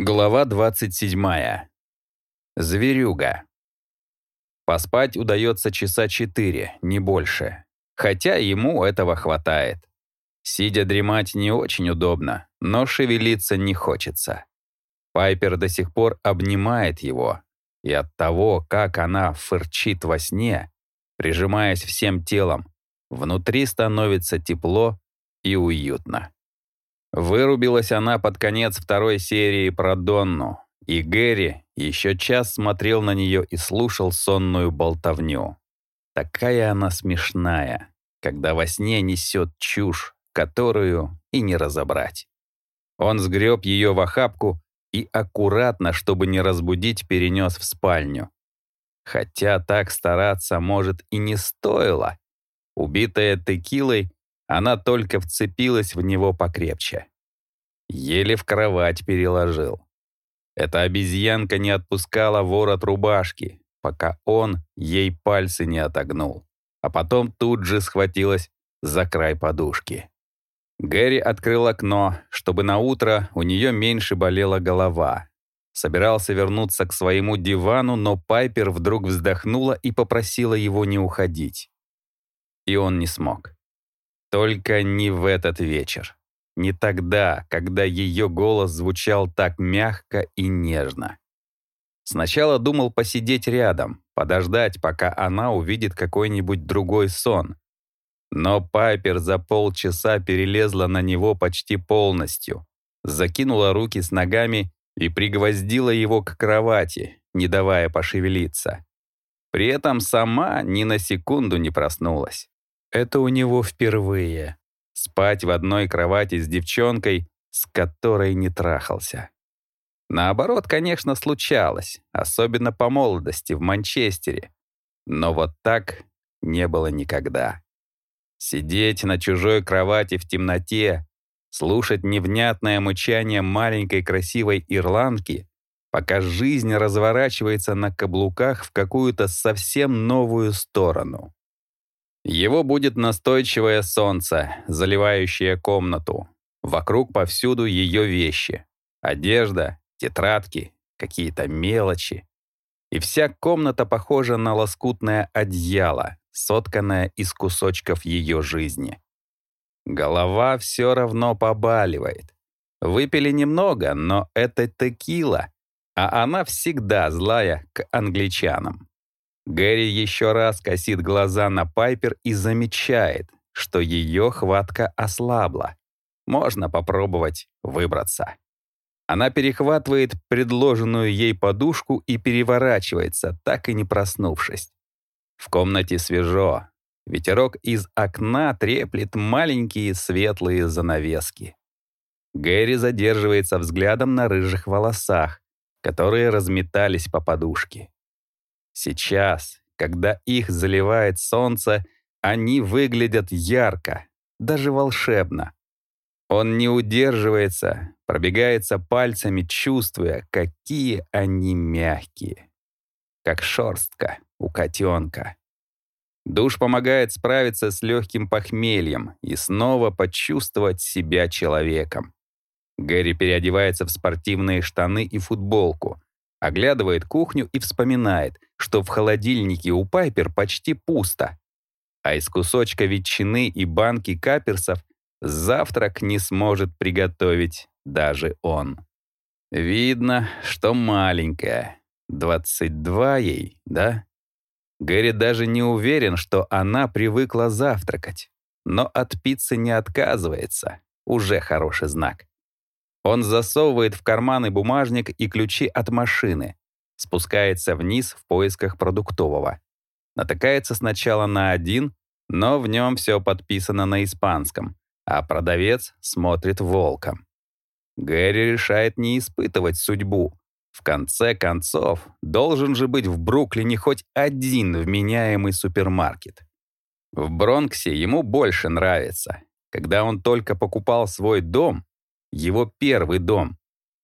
Глава 27. Зверюга. Поспать удается часа четыре, не больше. Хотя ему этого хватает. Сидя дремать не очень удобно, но шевелиться не хочется. Пайпер до сих пор обнимает его, и от того, как она фырчит во сне, прижимаясь всем телом, внутри становится тепло и уютно. Вырубилась она под конец второй серии про Донну, и Гэри еще час смотрел на нее и слушал сонную болтовню. Такая она смешная, когда во сне несет чушь, которую и не разобрать. Он сгреб ее в охапку и аккуратно, чтобы не разбудить, перенес в спальню. Хотя так стараться, может, и не стоило. Убитая текилой, она только вцепилась в него покрепче. Еле в кровать переложил. Эта обезьянка не отпускала ворот рубашки, пока он ей пальцы не отогнул, а потом тут же схватилась за край подушки. Гэри открыл окно, чтобы на утро у нее меньше болела голова. Собирался вернуться к своему дивану, но Пайпер вдруг вздохнула и попросила его не уходить. И он не смог. Только не в этот вечер. Не тогда, когда ее голос звучал так мягко и нежно. Сначала думал посидеть рядом, подождать, пока она увидит какой-нибудь другой сон. Но Пайпер за полчаса перелезла на него почти полностью, закинула руки с ногами и пригвоздила его к кровати, не давая пошевелиться. При этом сама ни на секунду не проснулась. Это у него впервые. Спать в одной кровати с девчонкой, с которой не трахался. Наоборот, конечно, случалось, особенно по молодости в Манчестере. Но вот так не было никогда. Сидеть на чужой кровати в темноте, слушать невнятное мычание маленькой красивой ирландки, пока жизнь разворачивается на каблуках в какую-то совсем новую сторону. Его будет настойчивое солнце, заливающее комнату. Вокруг повсюду ее вещи. Одежда, тетрадки, какие-то мелочи. И вся комната похожа на лоскутное одеяло, сотканное из кусочков ее жизни. Голова все равно побаливает. Выпили немного, но это текила, а она всегда злая к англичанам. Гэри еще раз косит глаза на Пайпер и замечает, что ее хватка ослабла. Можно попробовать выбраться. Она перехватывает предложенную ей подушку и переворачивается, так и не проснувшись. В комнате свежо. Ветерок из окна треплет маленькие светлые занавески. Гэри задерживается взглядом на рыжих волосах, которые разметались по подушке. Сейчас, когда их заливает солнце, они выглядят ярко, даже волшебно. Он не удерживается, пробегается пальцами, чувствуя, какие они мягкие. Как шерстка у котенка. Душ помогает справиться с легким похмельем и снова почувствовать себя человеком. Гэри переодевается в спортивные штаны и футболку, оглядывает кухню и вспоминает, что в холодильнике у Пайпер почти пусто, а из кусочка ветчины и банки каперсов завтрак не сможет приготовить даже он. Видно, что маленькая. 22 ей, да? Гэри даже не уверен, что она привыкла завтракать. Но от пиццы не отказывается. Уже хороший знак. Он засовывает в карманы бумажник и ключи от машины, спускается вниз в поисках продуктового. Натыкается сначала на один, но в нем все подписано на испанском, а продавец смотрит волком. Гэри решает не испытывать судьбу. В конце концов, должен же быть в Бруклине хоть один вменяемый супермаркет. В Бронксе ему больше нравится. Когда он только покупал свой дом, его первый дом,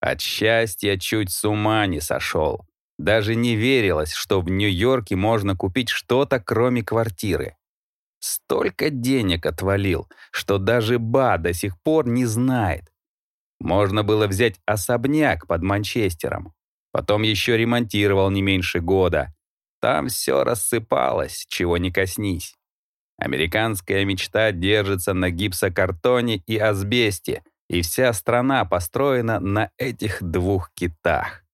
от счастья чуть с ума не сошел. Даже не верилось, что в Нью-Йорке можно купить что-то, кроме квартиры. Столько денег отвалил, что даже Ба до сих пор не знает. Можно было взять особняк под Манчестером. Потом еще ремонтировал не меньше года. Там все рассыпалось, чего не коснись. Американская мечта держится на гипсокартоне и асбесте, и вся страна построена на этих двух китах.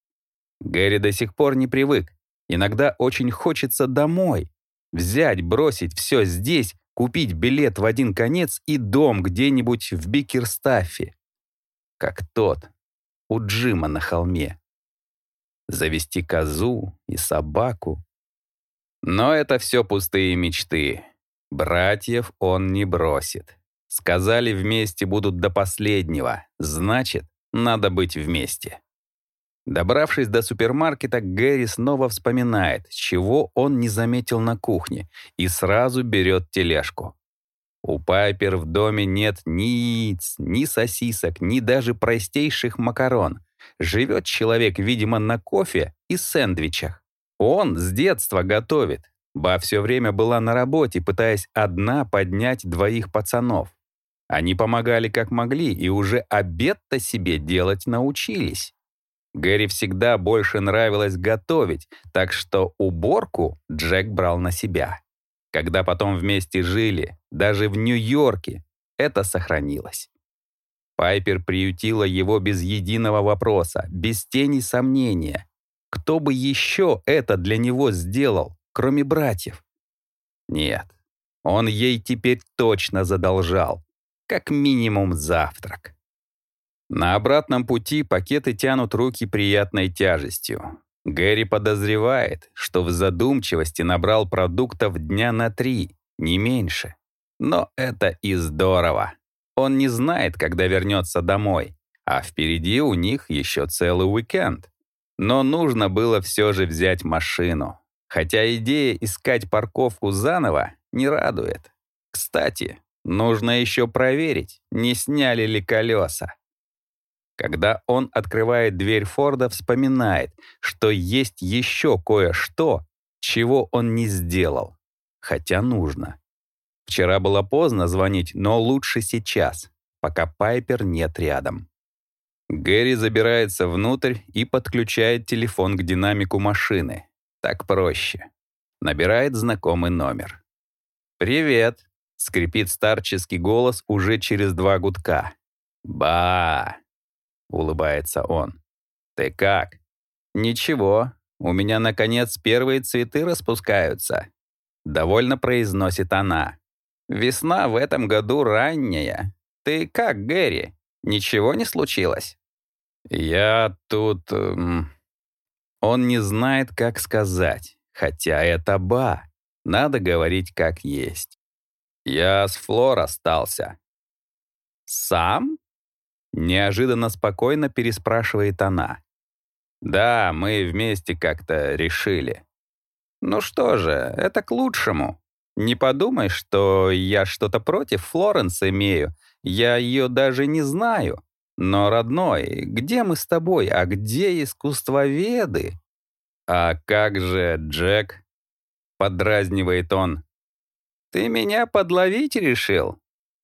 Гэри до сих пор не привык. Иногда очень хочется домой. Взять, бросить все здесь, купить билет в один конец и дом где-нибудь в Бикерстаффе. Как тот, у Джима на холме. Завести козу и собаку. Но это все пустые мечты. Братьев он не бросит. Сказали, вместе будут до последнего. Значит, надо быть вместе. Добравшись до супермаркета, Гэри снова вспоминает, чего он не заметил на кухне, и сразу берет тележку. У Пайпер в доме нет ни яиц, ни сосисок, ни даже простейших макарон. Живет человек, видимо, на кофе и сэндвичах. Он с детства готовит, Ба все время была на работе, пытаясь одна поднять двоих пацанов. Они помогали как могли и уже обед-то себе делать научились. Гэри всегда больше нравилось готовить, так что уборку Джек брал на себя. Когда потом вместе жили, даже в Нью-Йорке, это сохранилось. Пайпер приютила его без единого вопроса, без тени сомнения. Кто бы еще это для него сделал? кроме братьев? Нет, он ей теперь точно задолжал. Как минимум завтрак. На обратном пути пакеты тянут руки приятной тяжестью. Гэри подозревает, что в задумчивости набрал продуктов дня на три, не меньше. Но это и здорово. Он не знает, когда вернется домой, а впереди у них еще целый уикенд. Но нужно было все же взять машину. Хотя идея искать парковку заново не радует. Кстати, нужно еще проверить, не сняли ли колеса. Когда он открывает дверь Форда, вспоминает, что есть еще кое-что, чего он не сделал. Хотя нужно. Вчера было поздно звонить, но лучше сейчас, пока Пайпер нет рядом. Гэри забирается внутрь и подключает телефон к динамику машины, так проще. Набирает знакомый номер. «Привет!» — скрипит старческий голос уже через два гудка. «Ба!» — улыбается он. «Ты как?» «Ничего, у меня, наконец, первые цветы распускаются», — довольно произносит она. «Весна в этом году ранняя. Ты как, Гэри? Ничего не случилось?» «Я тут...» эм, он не знает, как сказать, хотя это ба. Надо говорить как есть. Я с Флор остался. «Сам?» Неожиданно спокойно переспрашивает она. «Да, мы вместе как-то решили». «Ну что же, это к лучшему. Не подумай, что я что-то против Флоренс имею. Я ее даже не знаю. Но, родной, где мы с тобой, а где искусствоведы? А как же Джек? Подразнивает он. Ты меня подловить решил?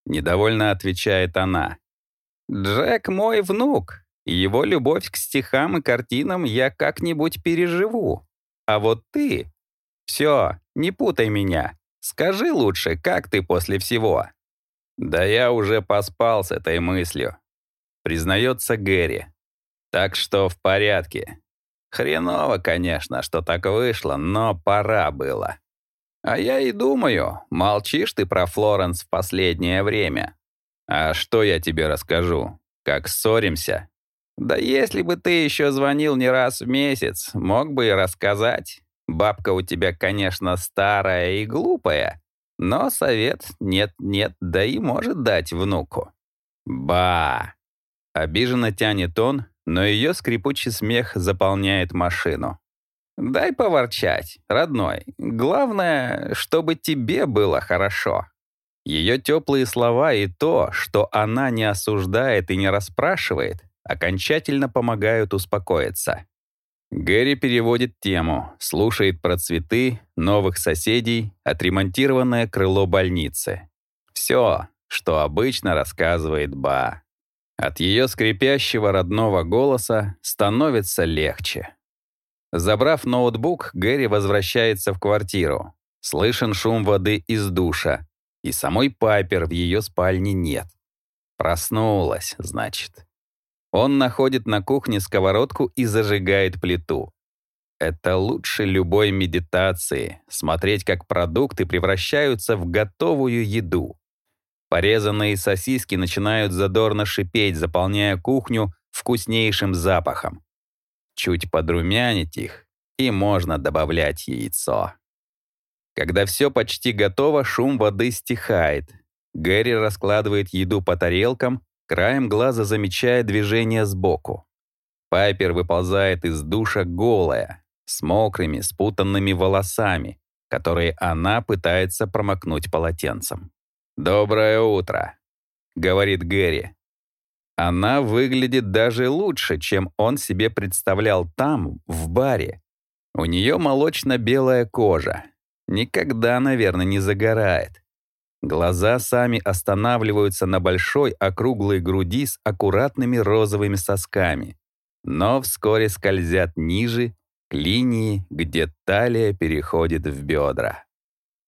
Недовольно отвечает она. Джек мой внук. Его любовь к стихам и картинам я как-нибудь переживу. А вот ты... Все, не путай меня. Скажи лучше, как ты после всего? Да я уже поспал с этой мыслью признается Гэри. Так что в порядке. Хреново, конечно, что так вышло, но пора было. А я и думаю, молчишь ты про Флоренс в последнее время. А что я тебе расскажу? Как ссоримся? Да если бы ты еще звонил не раз в месяц, мог бы и рассказать. Бабка у тебя, конечно, старая и глупая, но совет нет-нет, да и может дать внуку. Ба! Обиженно тянет он, но ее скрипучий смех заполняет машину. «Дай поворчать, родной. Главное, чтобы тебе было хорошо». Ее теплые слова и то, что она не осуждает и не расспрашивает, окончательно помогают успокоиться. Гэри переводит тему, слушает про цветы, новых соседей, отремонтированное крыло больницы. Все, что обычно рассказывает Ба. От ее скрипящего родного голоса становится легче. Забрав ноутбук, Гэри возвращается в квартиру. Слышен шум воды из душа, и самой Пайпер в ее спальне нет. Проснулась, значит. Он находит на кухне сковородку и зажигает плиту. Это лучше любой медитации — смотреть, как продукты превращаются в готовую еду. Порезанные сосиски начинают задорно шипеть, заполняя кухню вкуснейшим запахом. Чуть подрумянить их, и можно добавлять яйцо. Когда все почти готово, шум воды стихает. Гэри раскладывает еду по тарелкам, краем глаза замечая движение сбоку. Пайпер выползает из душа голая, с мокрыми, спутанными волосами, которые она пытается промокнуть полотенцем. «Доброе утро», — говорит Гэри. Она выглядит даже лучше, чем он себе представлял там, в баре. У нее молочно-белая кожа. Никогда, наверное, не загорает. Глаза сами останавливаются на большой округлой груди с аккуратными розовыми сосками, но вскоре скользят ниже, к линии, где талия переходит в бедра.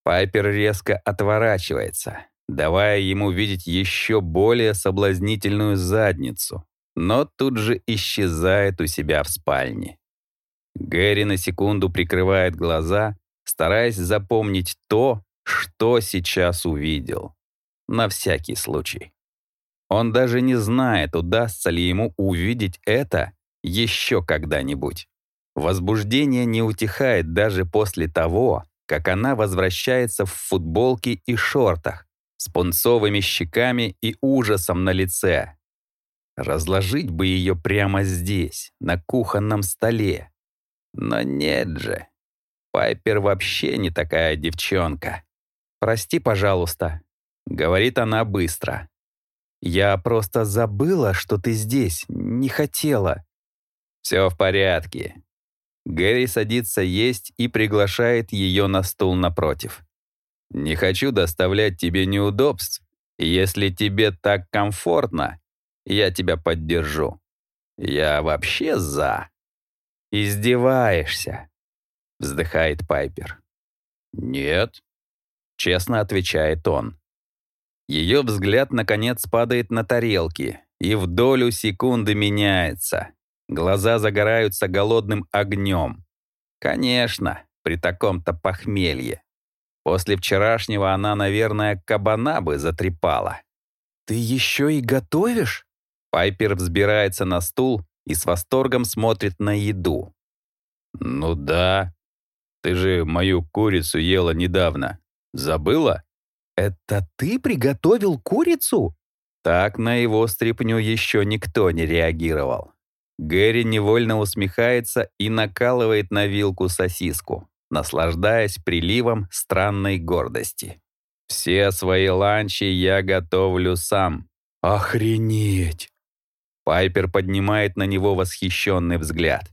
Пайпер резко отворачивается, давая ему видеть еще более соблазнительную задницу, но тут же исчезает у себя в спальне. Гэри на секунду прикрывает глаза, стараясь запомнить то, что сейчас увидел. На всякий случай. Он даже не знает, удастся ли ему увидеть это еще когда-нибудь. Возбуждение не утихает даже после того, как она возвращается в футболке и шортах, с пунцовыми щеками и ужасом на лице. Разложить бы ее прямо здесь, на кухонном столе. Но нет же. Пайпер вообще не такая девчонка. «Прости, пожалуйста», — говорит она быстро. «Я просто забыла, что ты здесь, не хотела». «Все в порядке». Гэри садится есть и приглашает ее на стул напротив. Не хочу доставлять тебе неудобств. Если тебе так комфортно, я тебя поддержу. Я вообще за. Издеваешься, вздыхает Пайпер. Нет, честно отвечает он. Ее взгляд, наконец, падает на тарелки и в долю секунды меняется. Глаза загораются голодным огнем. Конечно, при таком-то похмелье. После вчерашнего она, наверное, кабана бы затрепала. «Ты еще и готовишь?» Пайпер взбирается на стул и с восторгом смотрит на еду. «Ну да. Ты же мою курицу ела недавно. Забыла?» «Это ты приготовил курицу?» Так на его стряпню еще никто не реагировал. Гэри невольно усмехается и накалывает на вилку сосиску наслаждаясь приливом странной гордости. «Все свои ланчи я готовлю сам». «Охренеть!» Пайпер поднимает на него восхищенный взгляд.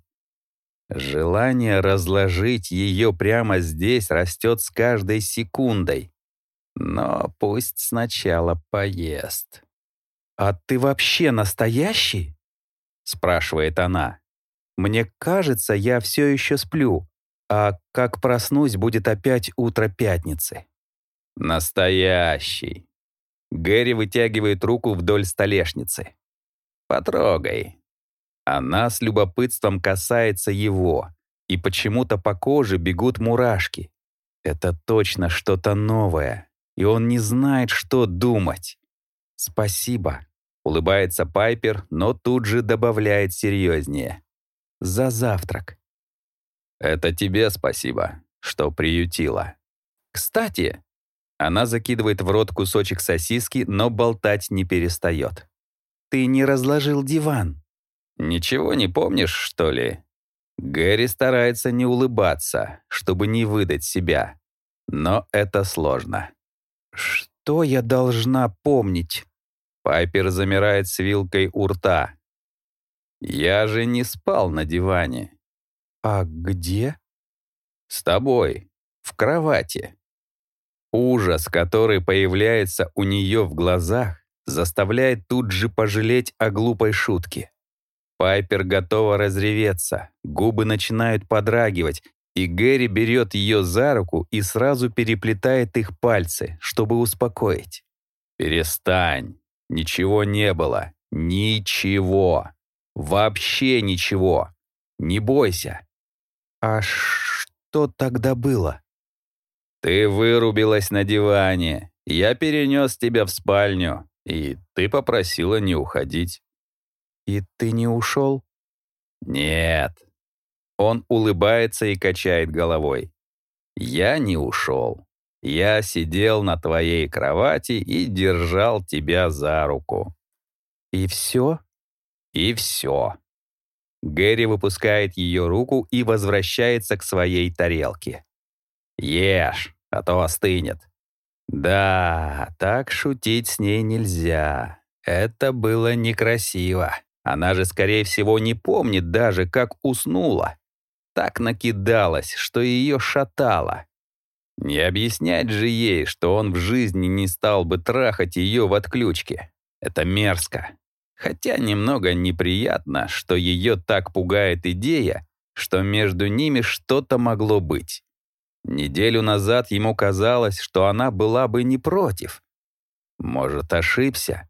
Желание разложить ее прямо здесь растет с каждой секундой. Но пусть сначала поест. «А ты вообще настоящий?» — спрашивает она. «Мне кажется, я все еще сплю. А как проснусь, будет опять утро пятницы. Настоящий. Гэри вытягивает руку вдоль столешницы. Потрогай. Она с любопытством касается его, и почему-то по коже бегут мурашки. Это точно что-то новое, и он не знает, что думать. «Спасибо», — улыбается Пайпер, но тут же добавляет серьезнее. «За завтрак». Это тебе спасибо, что приютила. Кстати, она закидывает в рот кусочек сосиски, но болтать не перестает. Ты не разложил диван. Ничего не помнишь, что ли? Гэри старается не улыбаться, чтобы не выдать себя. Но это сложно. Что я должна помнить? Пайпер замирает с вилкой у рта. Я же не спал на диване. «А где?» «С тобой. В кровати». Ужас, который появляется у нее в глазах, заставляет тут же пожалеть о глупой шутке. Пайпер готова разреветься, губы начинают подрагивать, и Гэри берет ее за руку и сразу переплетает их пальцы, чтобы успокоить. «Перестань. Ничего не было. Ничего. Вообще ничего. Не бойся». «А что тогда было?» «Ты вырубилась на диване. Я перенес тебя в спальню, и ты попросила не уходить». «И ты не ушел?» «Нет». Он улыбается и качает головой. «Я не ушел. Я сидел на твоей кровати и держал тебя за руку». «И все?» «И все». Гэри выпускает ее руку и возвращается к своей тарелке. «Ешь, а то остынет». Да, так шутить с ней нельзя. Это было некрасиво. Она же, скорее всего, не помнит даже, как уснула. Так накидалась, что ее шатало. Не объяснять же ей, что он в жизни не стал бы трахать ее в отключке. Это мерзко. Хотя немного неприятно, что ее так пугает идея, что между ними что-то могло быть. Неделю назад ему казалось, что она была бы не против. Может, ошибся?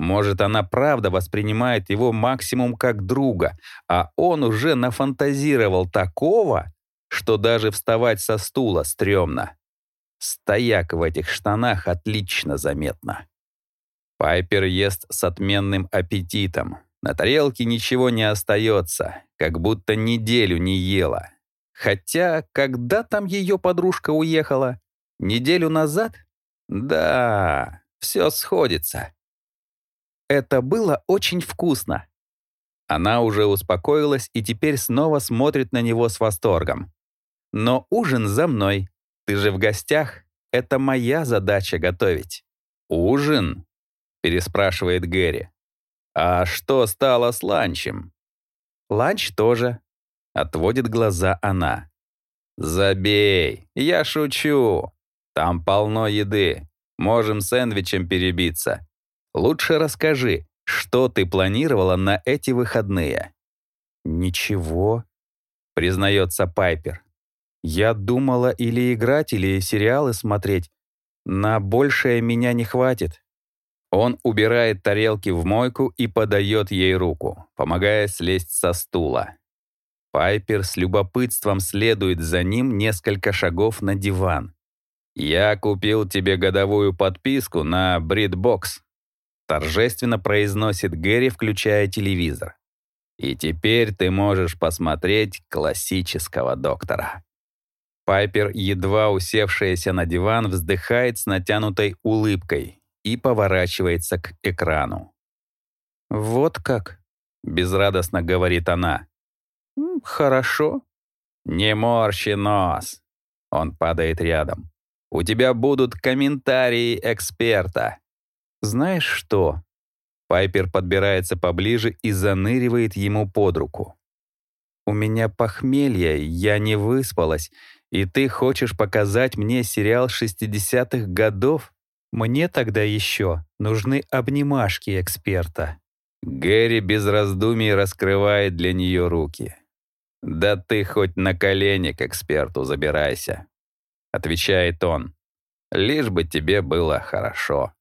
Может, она правда воспринимает его максимум как друга, а он уже нафантазировал такого, что даже вставать со стула стрёмно. Стояк в этих штанах отлично заметно. Пайпер ест с отменным аппетитом. На тарелке ничего не остается, как будто неделю не ела. Хотя, когда там ее подружка уехала? Неделю назад? Да, все сходится. Это было очень вкусно. Она уже успокоилась и теперь снова смотрит на него с восторгом. Но ужин за мной. Ты же в гостях. Это моя задача готовить. Ужин? переспрашивает Гэри. А что стало с ланчем? Ланч тоже. Отводит глаза она. Забей, я шучу. Там полно еды. Можем сэндвичем перебиться. Лучше расскажи, что ты планировала на эти выходные? Ничего, признается Пайпер. Я думала или играть, или сериалы смотреть. На большее меня не хватит. Он убирает тарелки в мойку и подает ей руку, помогая слезть со стула. Пайпер с любопытством следует за ним несколько шагов на диван. «Я купил тебе годовую подписку на BritBox», торжественно произносит Гэри, включая телевизор. «И теперь ты можешь посмотреть классического доктора». Пайпер, едва усевшаяся на диван, вздыхает с натянутой улыбкой, и поворачивается к экрану. «Вот как?» — безрадостно говорит она. «Хорошо». «Не морщи нос!» Он падает рядом. «У тебя будут комментарии эксперта». «Знаешь что?» Пайпер подбирается поближе и заныривает ему под руку. «У меня похмелье, я не выспалась, и ты хочешь показать мне сериал 60-х годов?» Мне тогда еще нужны обнимашки эксперта. Гэри без раздумий раскрывает для нее руки. «Да ты хоть на колени к эксперту забирайся», — отвечает он. «Лишь бы тебе было хорошо».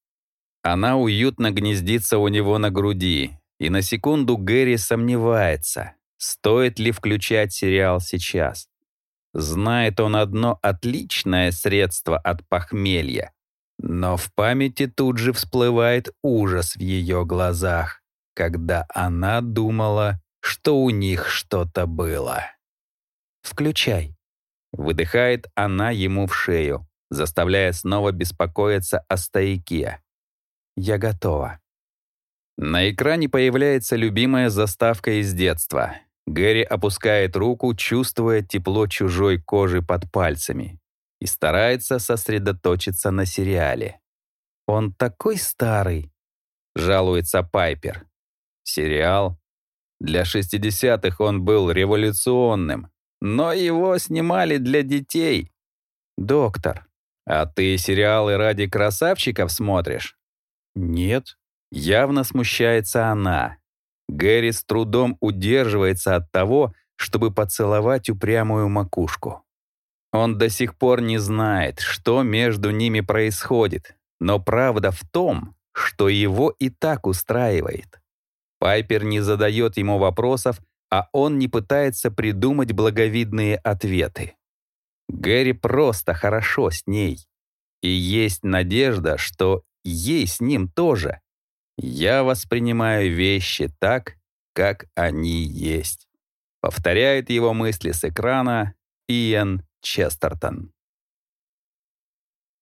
Она уютно гнездится у него на груди, и на секунду Гэри сомневается, стоит ли включать сериал сейчас. Знает он одно отличное средство от похмелья но в памяти тут же всплывает ужас в ее глазах, когда она думала, что у них что-то было. «Включай», — выдыхает она ему в шею, заставляя снова беспокоиться о стояке. «Я готова». На экране появляется любимая заставка из детства. Гэри опускает руку, чувствуя тепло чужой кожи под пальцами и старается сосредоточиться на сериале. «Он такой старый», — жалуется Пайпер. Сериал? Для 60-х он был революционным, но его снимали для детей. «Доктор, а ты сериалы ради красавчиков смотришь?» «Нет». Явно смущается она. Гэри с трудом удерживается от того, чтобы поцеловать упрямую макушку. Он до сих пор не знает, что между ними происходит, но правда в том, что его и так устраивает. Пайпер не задает ему вопросов, а он не пытается придумать благовидные ответы. Гэри просто хорошо с ней. И есть надежда, что ей с ним тоже. Я воспринимаю вещи так, как они есть. Повторяет его мысли с экрана Иэн Честертон.